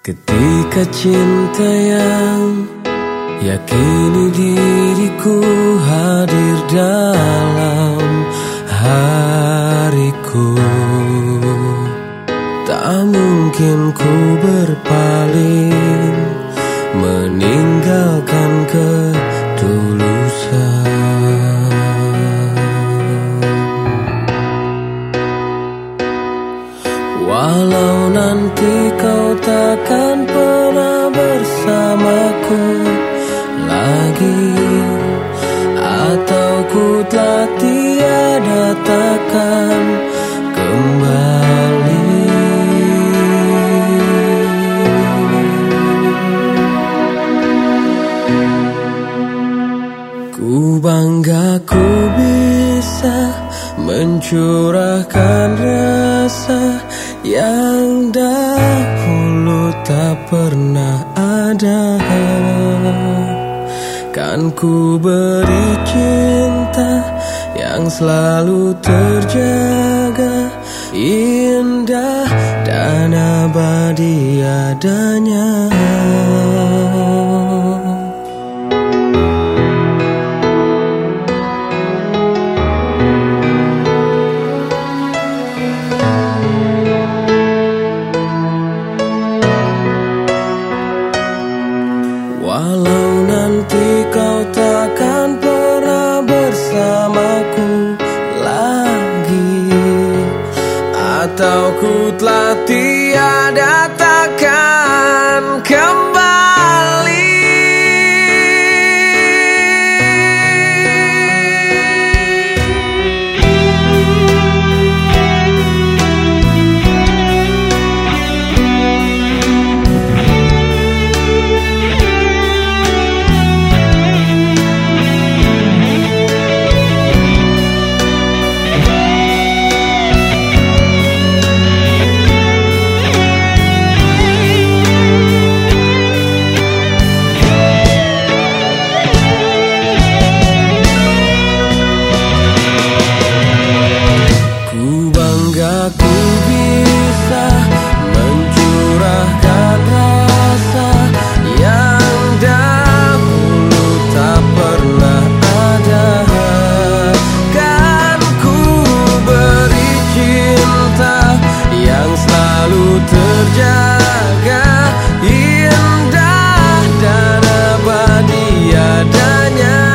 Ketika cinta yang yakini diriku hadir dalam hariku Tak mungkin ku berpaling meninggalkan ketulusan bersamaku lagi Atau ku telah tiada takkan kembali. Ku bangga ku bisa mencurahkan rasa yang dahulu tak pernah ada Kan ku beri cinta yang selalu terjaga Indah dan abadi adanya Atau ku telah tiada tiadanya